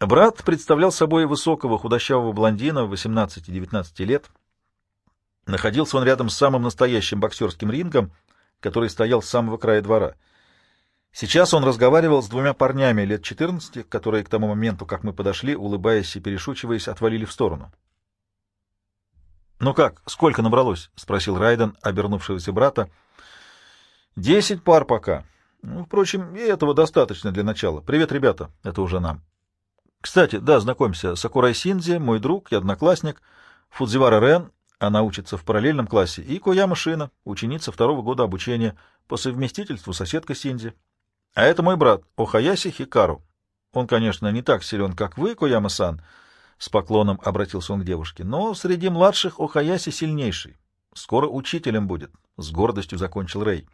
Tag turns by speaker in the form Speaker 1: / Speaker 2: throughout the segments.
Speaker 1: Брат представлял собой высокого худощавого блондина 18-19 лет. Находился он рядом с самым настоящим боксерским рингом, который стоял с самого края двора. Сейчас он разговаривал с двумя парнями лет 14, которые к тому моменту, как мы подошли, улыбаясь и перешучиваясь, отвалили в сторону. «Ну как, сколько набралось?» — спросил Райден, обернувшегося брата. «Десять пар пока. Ну, впрочем, и этого достаточно для начала. Привет, ребята, это уже нам. Кстати, да, знакомься, Сакурай Синдзи, мой друг и одноклассник, Фудзивара Рен, она учится в параллельном классе, и Кояма Шина, ученица второго года обучения, по совместительству соседка Синдзи. А это мой брат, Охаяси Хикару. Он, конечно, не так силен, как вы, Кояма-сан, — с поклоном обратился он к девушке. Но среди младших Охаяси сильнейший. Скоро учителем будет, — с гордостью закончил Рэй.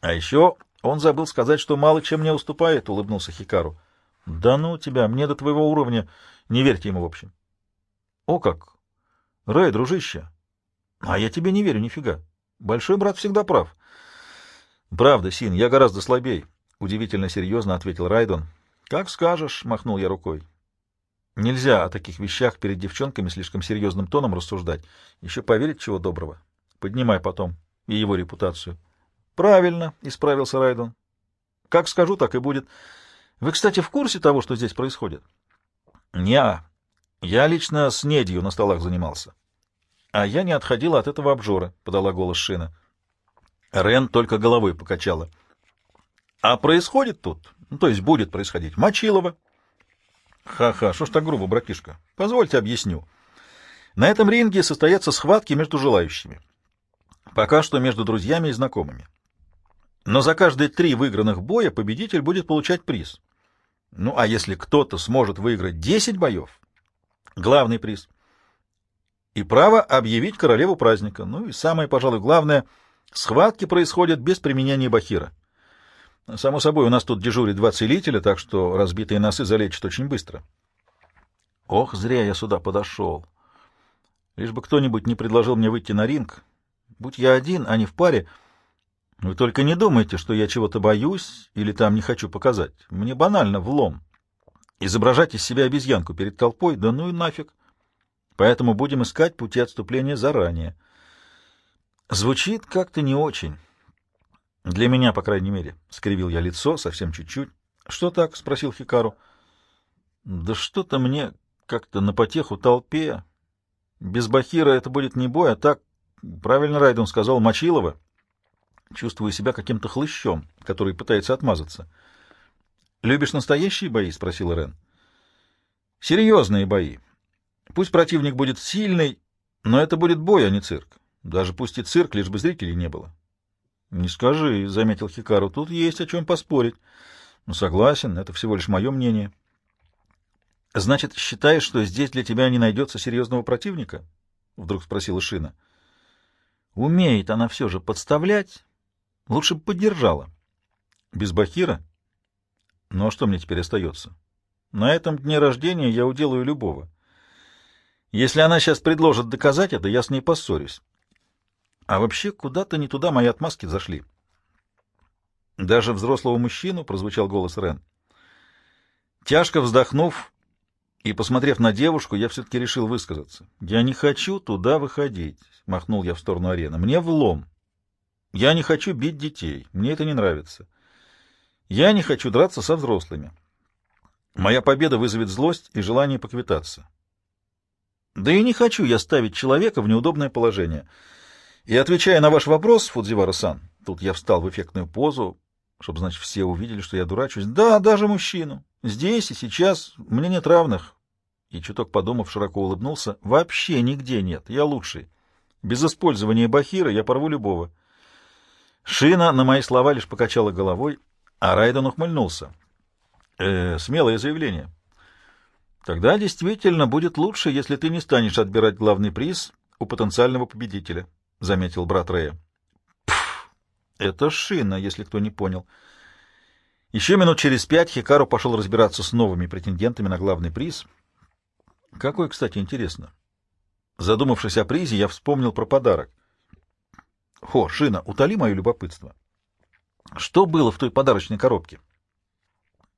Speaker 1: А еще он забыл сказать, что мало чем мне уступает, — улыбнулся Хикару. — Да ну тебя, мне до твоего уровня. Не верьте ему, в общем. — О как! Рэй, дружище! А я тебе не верю нифига. Большой брат всегда прав. — Правда, Син, я гораздо слабей, — удивительно серьезно ответил Райдон. — Как скажешь, — махнул я рукой. Нельзя о таких вещах перед девчонками слишком серьезным тоном рассуждать. Еще поверить чего доброго. Поднимай потом и его репутацию. — Правильно, — исправился Райдон. — Как скажу, так и будет. Вы, кстати, в курсе того, что здесь происходит? — Не, я лично с недью на столах занимался. — А я не отходила от этого обжора, — подала голос Шина. Рен только головой покачала. — А происходит тут, ну, то есть будет происходить, Мочилова, Ха-ха, что ж так грубо, братишка? Позвольте объясню. На этом ринге состоятся схватки между желающими. Пока что между друзьями и знакомыми. Но за каждые три выигранных боя победитель будет получать приз. Ну, а если кто-то сможет выиграть 10 боев, главный приз. И право объявить королеву праздника. Ну и самое, пожалуй, главное, схватки происходят без применения бахира. Само собой, у нас тут дежурит два целителя, так что разбитые носы залечат очень быстро. Ох, зря я сюда подошел. Лишь бы кто-нибудь не предложил мне выйти на ринг. Будь я один, а не в паре. Вы только не думайте, что я чего-то боюсь или там не хочу показать. Мне банально влом. Изображать из себя обезьянку перед толпой, да ну и нафиг. Поэтому будем искать пути отступления заранее. Звучит как-то не очень. Для меня, по крайней мере. Скривил я лицо, совсем чуть-чуть. Что так? Спросил Хикару. Да что-то мне как-то на потеху толпе. Без Бахира это будет не бой, а так, правильно Райден сказал, Мочилова. Чувствую себя каким-то хлыщом, который пытается отмазаться. «Любишь настоящие бои?» — спросил Рен. «Серьезные бои. Пусть противник будет сильный, но это будет бой, а не цирк. Даже пусть и цирк, лишь бы зрителей не было. — Не скажи, — заметил Хикару, — тут есть о чем поспорить. — Ну, согласен, это всего лишь мое мнение. — Значит, считаешь, что здесь для тебя не найдется серьезного противника? — вдруг спросила Шина. — Умеет она все же подставлять. Лучше бы поддержала. — Без Бахира? Ну, а что мне теперь остается? На этом дне рождения я уделаю любого. Если она сейчас предложит доказать это, я с ней поссорюсь. А вообще, куда-то не туда мои отмазки зашли. Даже взрослого мужчину прозвучал голос Рен. Тяжко вздохнув и посмотрев на девушку, я все-таки решил высказаться. «Я не хочу туда выходить», — махнул я в сторону арены. «Мне влом. Я не хочу бить детей. Мне это не нравится. Я не хочу драться со взрослыми. Моя победа вызовет злость и желание поквитаться. Да и не хочу я ставить человека в неудобное положение». И отвечая на ваш вопрос, Фудзивара-сан, тут я встал в эффектную позу, чтобы, значит, все увидели, что я дурачусь. Да, даже мужчину. Здесь и сейчас мне нет равных. И чуток подумав, широко улыбнулся. Вообще нигде нет. Я лучший. Без использования бахира я порву любого. Шина на мои слова лишь покачала головой, а Райден ухмыльнулся. Э, смелое заявление. Тогда действительно будет лучше, если ты не станешь отбирать главный приз у потенциального победителя. — заметил брат Рэя. это шина, если кто не понял. Еще минут через пять Хикару пошел разбираться с новыми претендентами на главный приз. Какой, кстати, интересно. Задумавшись о призе, я вспомнил про подарок. Хо, Шина, утоли мое любопытство. Что было в той подарочной коробке?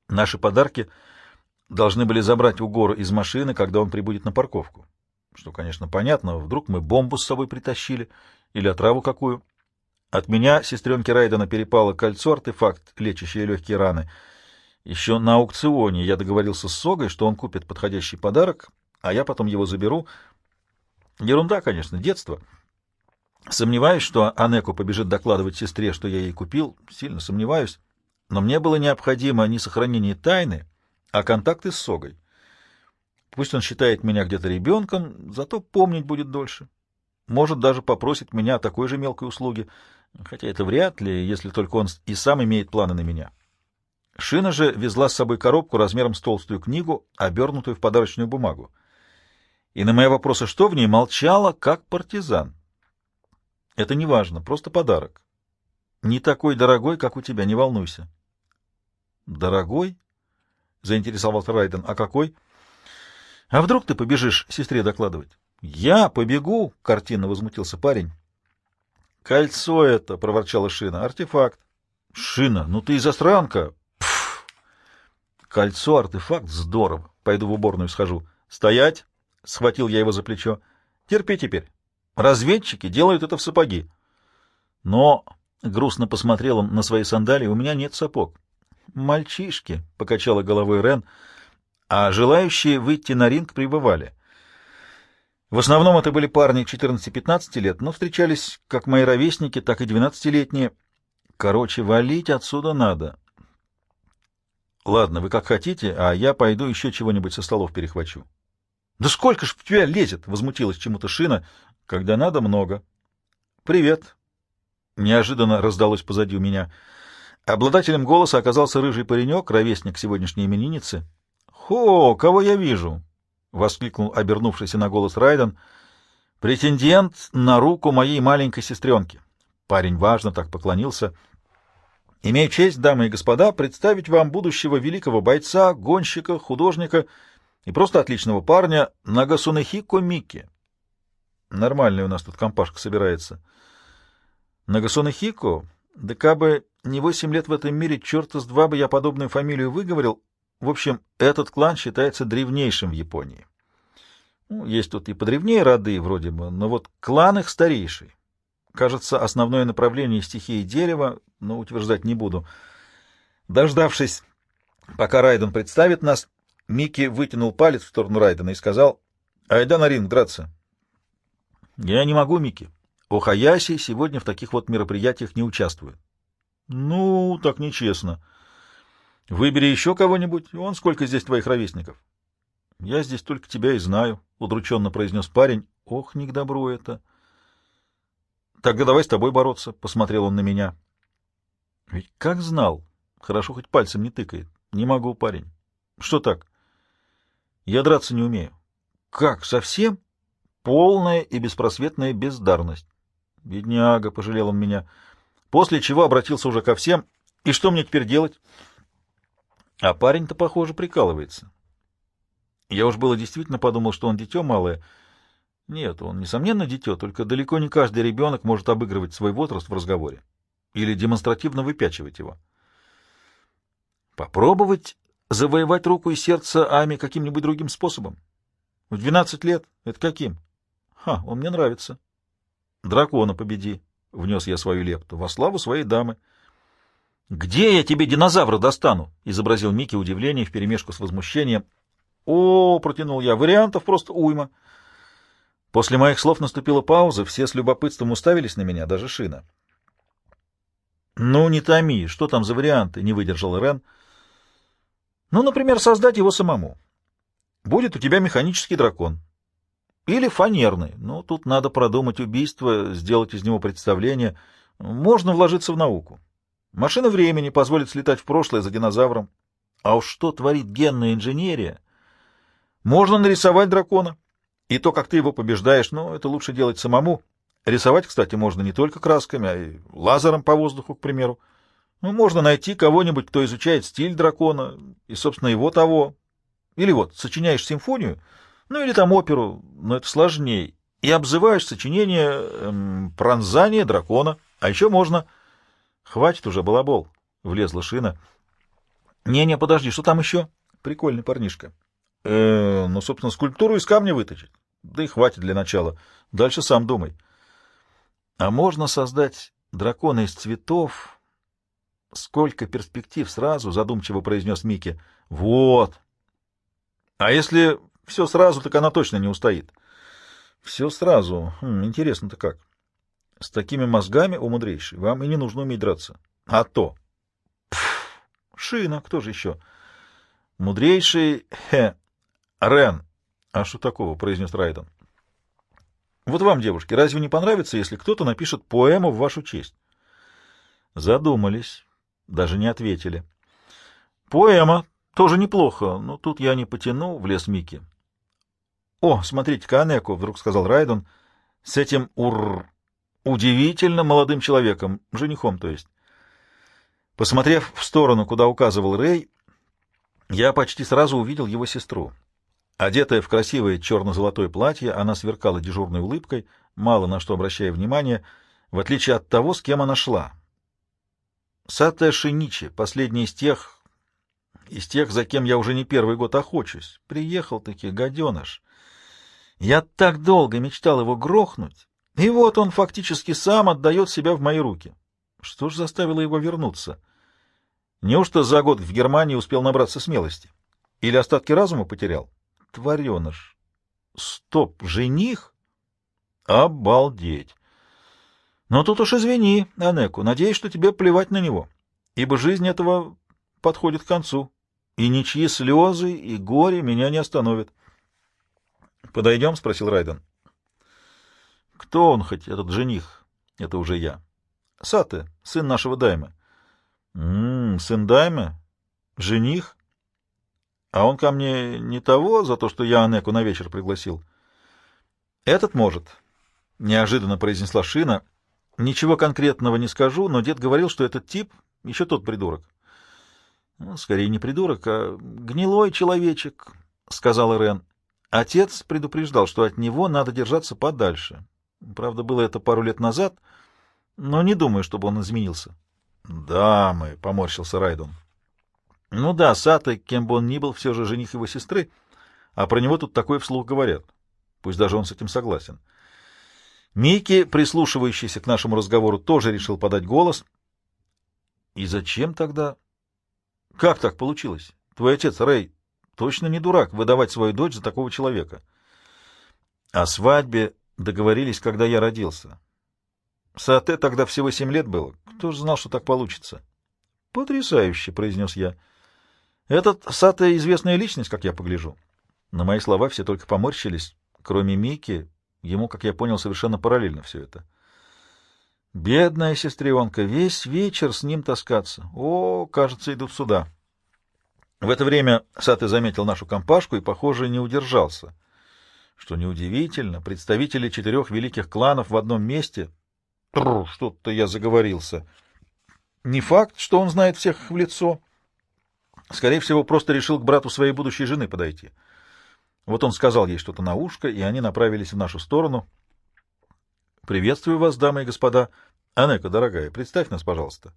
Speaker 1: Наши подарки должны были забрать у Гора из машины, когда он прибудет на парковку. Что, конечно, понятно, вдруг мы бомбу с собой притащили или отраву какую. От меня сестренке Райдена перепало кольцо-артефакт, лечащее легкие раны. Еще на аукционе я договорился с Согой, что он купит подходящий подарок, а я потом его заберу. Ерунда, конечно, детство. Сомневаюсь, что Анеку побежит докладывать сестре, что я ей купил. Сильно сомневаюсь. Но мне было необходимо не сохранение тайны, а контакты с Согой. Пусть он считает меня где-то ребенком, зато помнить будет дольше. Может, даже попросит меня такой же мелкой услуге, хотя это вряд ли, если только он и сам имеет планы на меня. Шина же везла с собой коробку размером с толстую книгу, обернутую в подарочную бумагу. И на мои вопросы, что в ней, молчала, как партизан. Это не важно, просто подарок. Не такой дорогой, как у тебя, не волнуйся. Дорогой? Заинтересовался Райден. А какой? А вдруг ты побежишь сестре докладывать? Я побегу, картинно возмутился парень. Кольцо это, проворчала Шина. Артефакт. Шина, ну ты и засранка. Пф. Кольцо, артефакт, здорово. Пойду в уборную схожу. Стоять! Схватил я его за плечо. Терпи теперь. Разведчики делают это в сапоги. Но, — грустно посмотрел он на свои сандалии, — у меня нет сапог. Мальчишки, — покачала головой Рен, а желающие выйти на ринг прибывали. В основном это были парни 14-15 лет, но встречались как мои ровесники, так и 12-летние. Короче, валить отсюда надо. Ладно, вы как хотите, а я пойду еще чего-нибудь со столов перехвачу. — Да сколько ж в тебя лезет? — возмутилась чему-то Шина. Когда надо, много. «Привет!» Неожиданно раздалось позади у меня. Обладателем голоса оказался рыжий паренек, ровесник сегодняшней именинницы. «Хо, кого я вижу?» — воскликнул обернувшийся на голос Райден. «Претендент на руку моей маленькой сестренки». Парень важно так поклонился. «Имею честь, дамы и господа, представить вам будущего великого бойца, гонщика, художника и просто отличного парня Нагасунехико Микки». Нормальная у нас тут компашка собирается. Нагасона Хико, да кабы не восемь лет в этом мире, черта с два бы я подобную фамилию выговорил. В общем, этот клан считается древнейшим в Японии. Ну, есть тут и подревнее роды вроде бы, но вот клан их старейший. Кажется, основное направление стихии дерева, но утверждать не буду. Дождавшись, пока Райден представит нас, Микки вытянул палец в сторону Райдена и сказал, «Айда на ринг драться». Я не могу, Микки. Охаяси сегодня в таких вот мероприятиях не участвует. Ну, так нечестно. Выбери еще кого-нибудь. Он сколько здесь твоих ровесников? Я здесь только тебя и знаю, удрученно произнес парень. Ох, не к добру это. Тогда давай с тобой бороться, посмотрел он на меня. Ведь как знал. Хорошо, хоть пальцем не тыкает. Не могу, парень. Что так? Я драться не умею. Как, совсем? Полная и беспросветная бездарность. Бедняга, пожалел он меня. После чего обратился уже ко всем. И что мне теперь делать? А парень-то, похоже, прикалывается. Я уж было действительно подумал, что он дитё малое. Нет, он, несомненно, дитё, только далеко не каждый ребенок может обыгрывать свой возраст в разговоре или демонстративно выпячивать его. Попробовать завоевать руку и сердце Ами каким-нибудь другим способом? В двенадцать лет? Это каким? Ха, он мне нравится. Дракона победи, — внес я свою лепту, — во славу своей дамы. Где я тебе динозавра достану? — изобразил Микки удивление вперемешку с возмущением. О, — протянул я, — вариантов просто уйма. После моих слов наступила пауза, все с любопытством уставились на меня, даже Шина. — Ну, не томи, что там за варианты? — не выдержал Рен. — Ну, например, создать его самому. Будет у тебя механический дракон. Или фанерный. Но тут надо продумать убийство, сделать из него представление. Можно вложиться в науку. Машина времени позволит слетать в прошлое за динозавром. А уж что творит генная инженерия? Можно нарисовать дракона. И то, как ты его побеждаешь, ну, это лучше делать самому. Рисовать, кстати, можно не только красками, а и лазером по воздуху, к примеру. Ну, можно найти кого-нибудь, кто изучает стиль дракона и, собственно, его того. Или вот, сочиняешь симфонию — ну или там оперу, но это сложнее, и обзываешь сочинение эм, «Пронзание дракона». А еще можно... Хватит уже, балабол, — влезла шина. Не-не, подожди, что там еще? Прикольный парнишка. Э, ну, собственно, скульптуру из камня выточить. Да и хватит для начала. Дальше сам думай. А можно создать дракона из цветов? Сколько перспектив сразу, задумчиво произнес Микки. Вот. А если все сразу, так она точно не устоит. Все сразу. Хм, Интересно-то как. С такими мозгами, у мудрейший, вам и не нужно уметь драться. А то. Пф, шина, кто же еще? Мудрейший, хе, Рен. А что такого, произнес Райден. Вот вам, девушки, разве не понравится, если кто-то напишет поэму в вашу честь? Задумались, даже не ответили. Поэма тоже неплохо, но тут я не потяну, в лес Микки. О, смотрите-ка, вдруг сказал Райден, с этим ур... удивительно молодым человеком, женихом, то есть. Посмотрев в сторону, куда указывал Рэй, я почти сразу увидел его сестру. Одетая в красивое черно-золотое платье, она сверкала дежурной улыбкой, мало на что обращая внимание, в отличие от того, с кем она шла. Сатэ Шиничи, последний из тех, из тех, за кем я уже не первый год охочусь. Приехал-таки гаденыш. Я так долго мечтал его грохнуть, и вот он фактически сам отдает себя в мои руки. Что ж заставило его вернуться? Неужто за год в Германии успел набраться смелости? Или остатки разума потерял? Твареныш. Стоп, жених? Обалдеть. Но тут уж извини, Анеку, надеюсь, что тебе плевать на него, ибо жизнь этого подходит к концу, и ничьи слезы и горе меня не остановят. — Подойдем? — спросил Райден. — Кто он хоть, этот жених? Это уже я. — Саты, сын нашего Дайма. — сын Дайма? Жених? А он ко мне не того, за то, что я Анеку на вечер пригласил. — Этот может, — неожиданно произнесла Шина. — Ничего конкретного не скажу, но дед говорил, что этот тип еще тот придурок. Ну, — Скорее не придурок, а гнилой человечек, — сказал Рен. Отец предупреждал, что от него надо держаться подальше. Правда, было это пару лет назад, но не думаю, чтобы он изменился. — Да, мы, — поморщился Райдон. — Ну да, Сата, кем бы он ни был, все же жених его сестры, а про него тут такое вслух говорят. Пусть даже он с этим согласен. Микки, прислушивающийся к нашему разговору, тоже решил подать голос. — И зачем тогда? — Как так получилось? Твой отец, Рэй, точно не дурак выдавать свою дочь за такого человека. О свадьбе договорились, когда я родился. Саате тогда всего семь лет было. Кто же знал, что так получится? — Потрясающе, — произнес я. — Этот Саате известная личность, как я погляжу. На мои слова все только поморщились. Кроме Мики, ему, как я понял, совершенно параллельно все это. Бедная сестренка, весь вечер с ним таскаться. О, кажется, идут сюда. В это время Саты заметил нашу компашку и, похоже, не удержался. Что неудивительно, представители четырех великих кланов в одном месте... Что-то я заговорился. Не факт, что он знает всех в лицо. Скорее всего, просто решил к брату своей будущей жены подойти. Вот он сказал ей что-то на ушко, и они направились в нашу сторону. — Приветствую вас, дамы и господа. Анека, дорогая, представь нас, пожалуйста.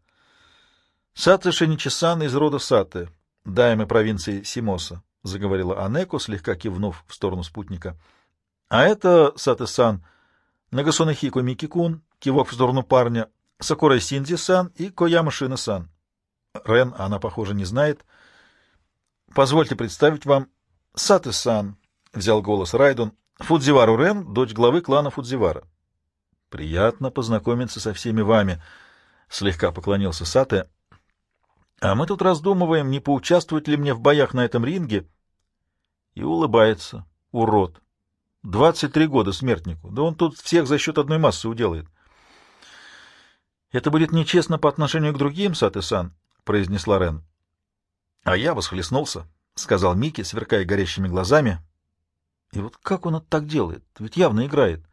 Speaker 1: Саты Шеничисан из рода Саты, даймы провинции Симоса, — заговорила Анеко, слегка кивнув в сторону спутника. — А это, Саты-сан, Нагасонахико Микикун, кивок в сторону парня, Сакура Синдзи-сан и Кояма Шина-сан. Рен она, похоже, не знает. — Позвольте представить вам Саты-сан, — взял голос Райдун, — Фудзивару Рен, дочь главы клана Фудзивара. — Приятно познакомиться со всеми вами, — слегка поклонился Сате. А мы тут раздумываем, не поучаствовать ли мне в боях на этом ринге. И улыбается, урод. Двадцать три года смертнику. Да он тут всех за счет одной массы уделает. Это будет нечестно по отношению к другим, Саты-сан, — произнесла Рен. А я восхлестнулся, — сказал Микки, сверкая горящими глазами. И вот как он это так делает? Ведь явно играет.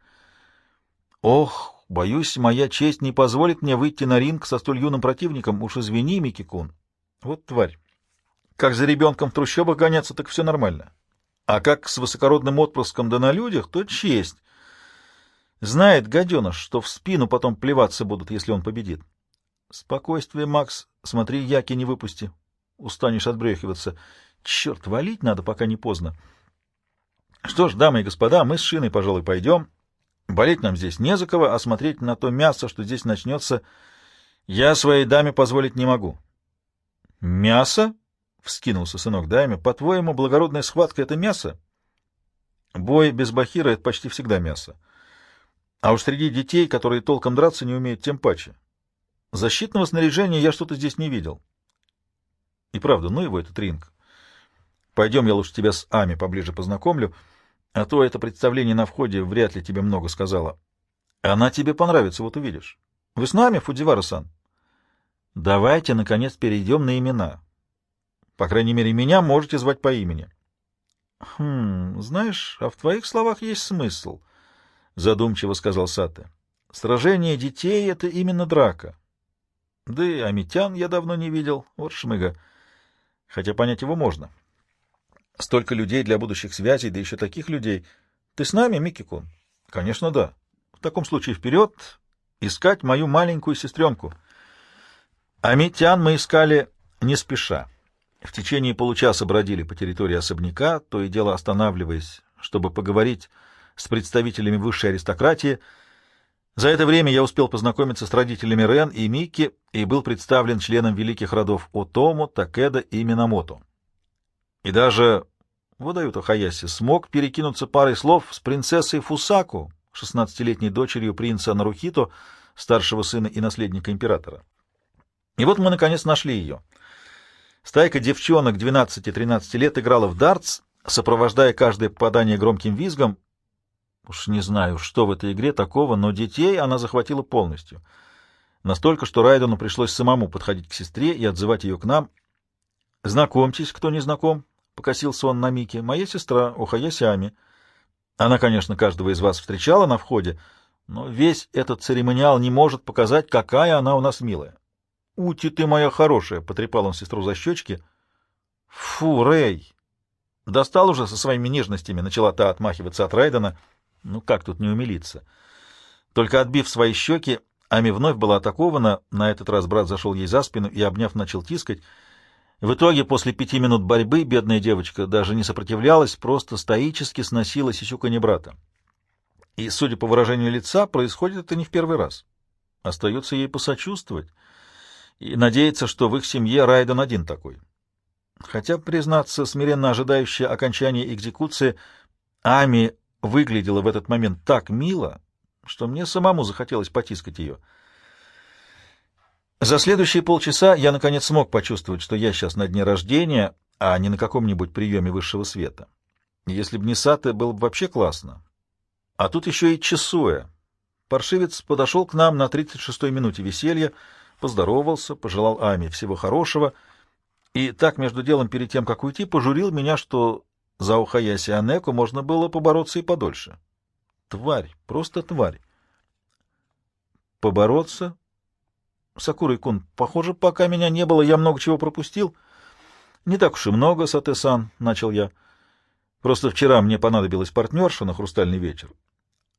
Speaker 1: Ох, боюсь, моя честь не позволит мне выйти на ринг со столь юным противником. Уж извини, Микки-кун. Вот тварь. Как за ребенком в трущобах гоняться, так все нормально. А как с высокородным отпрыском да на людях, то честь. Знает гаденыш, что в спину потом плеваться будут, если он победит. Спокойствие, Макс. Смотри, яки не выпусти. Устанешь отбрехиваться. Черт, валить надо, пока не поздно. Что ж, дамы и господа, мы с Шиной, пожалуй, пойдем. Болеть нам здесь не за кого, а смотреть на то мясо, что здесь начнется, я своей даме позволить не могу. — Мясо? — вскинулся сынок даме. — По-твоему, благородная схватка — это мясо? Бой без бахира — это почти всегда мясо. А уж среди детей, которые толком драться не умеют, тем паче. Защитного снаряжения я что-то здесь не видел. И правда, ну его этот ринг. Пойдем, я лучше тебя с Ами поближе познакомлю, а то это представление на входе вряд ли тебе много сказала. Она тебе понравится, вот увидишь. Вы с нами, Фудзивара-сан? Давайте, наконец, перейдем на имена. По крайней мере, меня можете звать по имени. Хм, знаешь, а в твоих словах есть смысл, — задумчиво сказал Саты. Сражение детей — это именно драка. Да и Амитян я давно не видел, вот шмыга. Хотя понять его можно. Столько людей для будущих связей, да еще таких людей. Ты с нами, Микки-кун? Конечно, да. В таком случае вперед искать мою маленькую сестренку. Амитян мы искали не спеша. В течение получаса бродили по территории особняка, то и дело останавливаясь, чтобы поговорить с представителями высшей аристократии — за это время я успел познакомиться с родителями Рен и Микки и был представлен членом великих родов Отому, Такеда и Минамото. И даже Водаюта Хаяси смог перекинуться парой слов с принцессой Фусаку, 16-летней дочерью принца Нарухито, старшего сына и наследника императора. И вот мы, наконец, нашли ее. Стайка девчонок 12-13 лет играла в дартс, сопровождая каждое попадание громким визгом, Уж не знаю, что в этой игре такого, но детей она захватила полностью. Настолько, что Райдену пришлось самому подходить к сестре и отзывать ее к нам. «Знакомьтесь, кто не знаком», — покосился он на Мике. «Моя сестра, Охаяси Ами. Она, конечно, каждого из вас встречала на входе, но весь этот церемониал не может показать, какая она у нас милая». «Ути ты моя хорошая!» — потрепал он сестру за щечки. «Фу, Рэй!» Достал уже со своими нежностями, начала та отмахиваться от Райдена — ну как тут не умилиться? Только отбив свои щеки, Ами вновь была атакована, на этот раз брат зашел ей за спину и, обняв, начал тискать. В итоге, после пяти минут борьбы, бедная девочка даже не сопротивлялась, просто стоически сносила сисюканье брата. И, судя по выражению лица, происходит это не в первый раз. Остается ей посочувствовать и надеяться, что в их семье Райден один такой. Хотя, признаться, смиренно ожидающая окончания экзекуции, Ами выглядела в этот момент так мило, что мне самому захотелось потискать ее. За следующие полчаса я, наконец, смог почувствовать, что я сейчас на дне рождения, а не на каком-нибудь приеме высшего света. Если б не Саты, было бы вообще классно. А тут еще и Чесуя. Паршивец подошел к нам на 36-й минуте веселья, поздоровался, пожелал Ами всего хорошего, и так между делом перед тем, как уйти, пожурил меня, что за Ухаяси Анеку можно было побороться и подольше. Тварь, просто тварь. Побороться? Сакурой-кун, похоже, пока меня не было, я много чего пропустил. Не так уж и много, Сатэ-сан, — начал я. Просто вчера мне понадобилась партнерша на хрустальный вечер.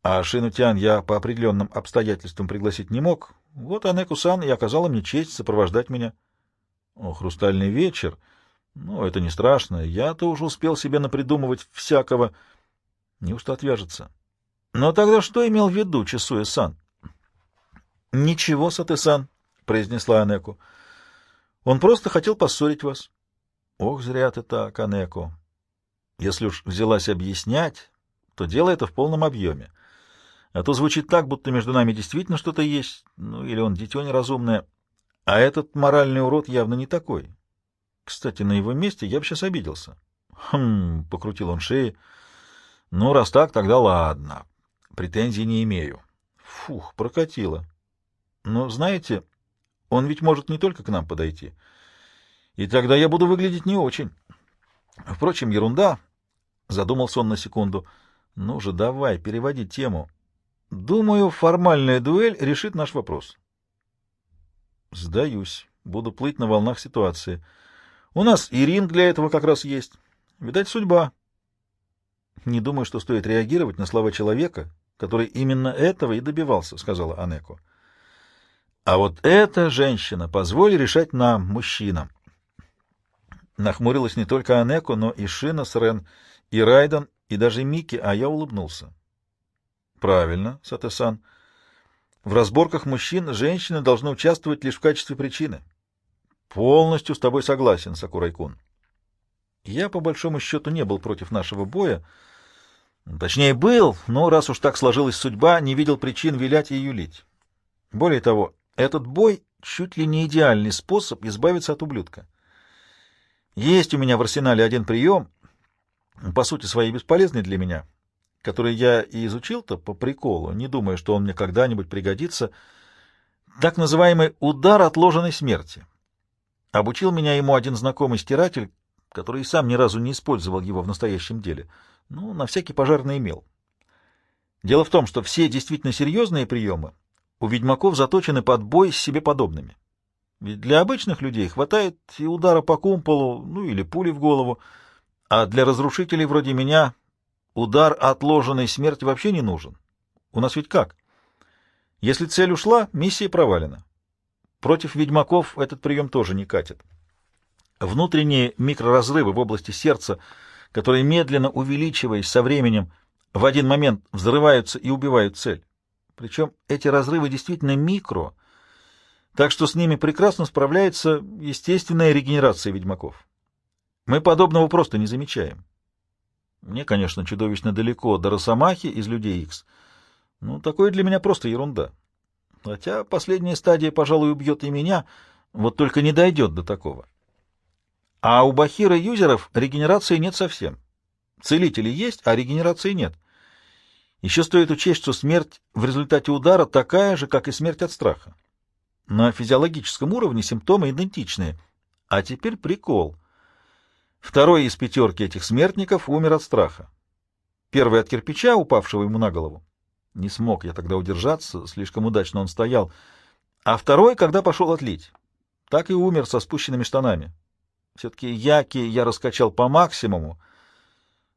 Speaker 1: А Шинутян я по определенным обстоятельствам пригласить не мог. Вот Анеку-сан и оказала мне честь сопровождать меня. О, хрустальный вечер! — ну, это не страшно. Я-то уже успел себе напридумывать всякого. Неужто отвяжется? Но тогда что имел в виду Чесуэ-сан? — Ничего, Саты-сан, — произнесла Анеку. — Он просто хотел поссорить вас. — Ох, зря ты так, Анеку. Если уж взялась объяснять, то дело это в полном объеме. А то звучит так, будто между нами действительно что-то есть, ну, или он дитё неразумное. А этот моральный урод явно не такой. Кстати, на его месте я бы сейчас обиделся. Хм, покрутил он шеи. Ну, раз так, тогда ладно. Претензий не имею. Фух, прокатило. Но, знаете, он ведь может не только к нам подойти. И тогда я буду выглядеть не очень. Впрочем, ерунда. Задумался он на секунду. Ну же, давай, переводи тему. Думаю, формальная дуэль решит наш вопрос. Сдаюсь. Буду плыть на волнах ситуации. У нас и ринг для этого как раз есть. Видать, судьба. Не думаю, что стоит реагировать на слова человека, который именно этого и добивался, — сказала Анеко. А вот эта женщина позволь решать нам, мужчинам. Нахмурилась не только Анеко, но и Шина с Рен, и Райден, и даже Микки, а я улыбнулся. Правильно, Сатесан. В разборках мужчин женщины должны участвовать лишь в качестве причины. Полностью с тобой согласен, Сакурайкун. Я, по большому счету, не был против нашего боя. Точнее, был, но раз уж так сложилась судьба, не видел причин вилять и юлить. Более того, этот бой чуть ли не идеальный способ избавиться от ублюдка. Есть у меня в арсенале один прием, по сути своей бесполезный для меня, который я и изучил-то по приколу, не думая, что он мне когда-нибудь пригодится, так называемый удар отложенной смерти. Обучил меня ему один знакомый стиратель, который и сам ни разу не использовал его в настоящем деле, ну, на всякий пожарный имел. Дело в том, что все действительно серьезные приемы у ведьмаков заточены под бой с себе подобными. Ведь для обычных людей хватает и удара по кумполу, ну или пули в голову, а для разрушителей вроде меня удар отложенной смерти вообще не нужен. У нас ведь как? Если цель ушла, миссия провалена. Против ведьмаков этот прием тоже не катит. Внутренние микроразрывы в области сердца, которые, медленно увеличиваясь со временем, в один момент взрываются и убивают цель. Причем эти разрывы действительно микро, так что с ними прекрасно справляется естественная регенерация ведьмаков. Мы подобного просто не замечаем. Мне, конечно, чудовищно далеко до Росомахи из Людей Икс, но такое для меня просто ерунда. Хотя последняя стадия, пожалуй, убьет и меня, вот только не дойдет до такого. А у Бахира-юзеров регенерации нет совсем. Целители есть, а регенерации нет. Еще стоит учесть, что смерть в результате удара такая же, как и смерть от страха. На физиологическом уровне симптомы идентичные. А теперь прикол. Второй из пятерки этих смертников умер от страха. Первый от кирпича, упавшего ему на голову. Не смог я тогда удержаться, слишком удачно он стоял. А второй, когда пошел отлить. Так и умер со спущенными штанами. Все-таки яки я раскачал по максимуму,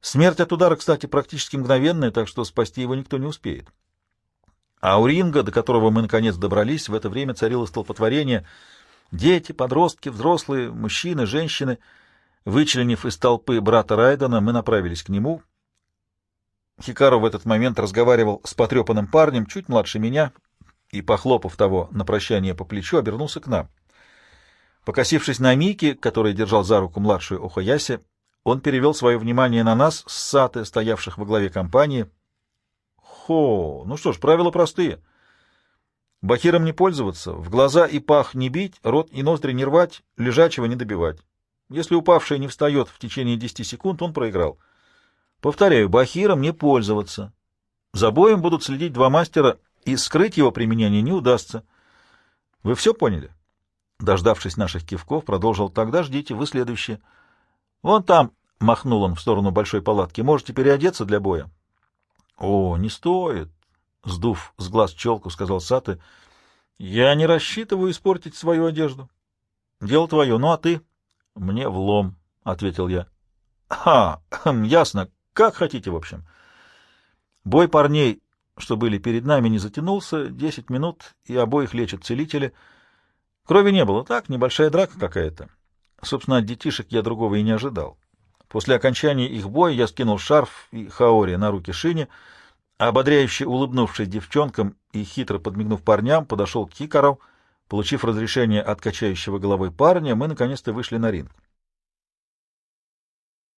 Speaker 1: Смерть от удара, кстати, практически мгновенная, так что спасти его никто не успеет. А у ринга, до которого мы наконец добрались, в это время царило столпотворение. Дети, подростки, взрослые, мужчины, женщины. Вычленив из толпы брата Райдена, мы направились к нему. Хикару в этот момент разговаривал с потрепанным парнем, чуть младше меня, и, похлопав того на прощание по плечу, обернулся к нам. Покосившись на Мики, который держал за руку младшую Охаяси, он перевел свое внимание на нас, саты, стоявших во главе компании. Хо, ну что ж, правила простые. Бахиром не пользоваться, в глаза и пах не бить, рот и ноздри не рвать, лежачего не добивать. Если упавший не встает в течение 10 секунд, он проиграл. Повторяю, бахиром не пользоваться. За боем будут следить два мастера, и скрыть его применение не удастся. Вы все поняли? Дождавшись наших кивков, продолжил тогда ждите, вы следующие. Вон там — махнул он в сторону большой палатки. — Можете переодеться для боя. — О, не стоит, — сдув с глаз челку, сказал Саты. — Я не рассчитываю испортить свою одежду. — Дело твое, ну а ты? — Мне влом, — ответил я. — хм, ясно, как хотите, в общем. Бой парней, что были перед нами, не затянулся. Десять минут, и обоих лечат целители. Крови не было, так, небольшая драка какая-то. Собственно, от детишек я другого и не ожидал. После окончания их боя я скинул шарф и хаори на руки Шине, ободряюще улыбнувшись девчонкам и хитро подмигнув парням, подошел к Хикару. Получив разрешение от качающего головой парня, мы наконец-то вышли на ринг.